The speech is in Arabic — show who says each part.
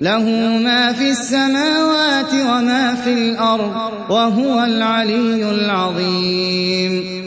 Speaker 1: له ما في السماوات وما في الأرض وهو العلي العظيم.